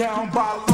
down by law.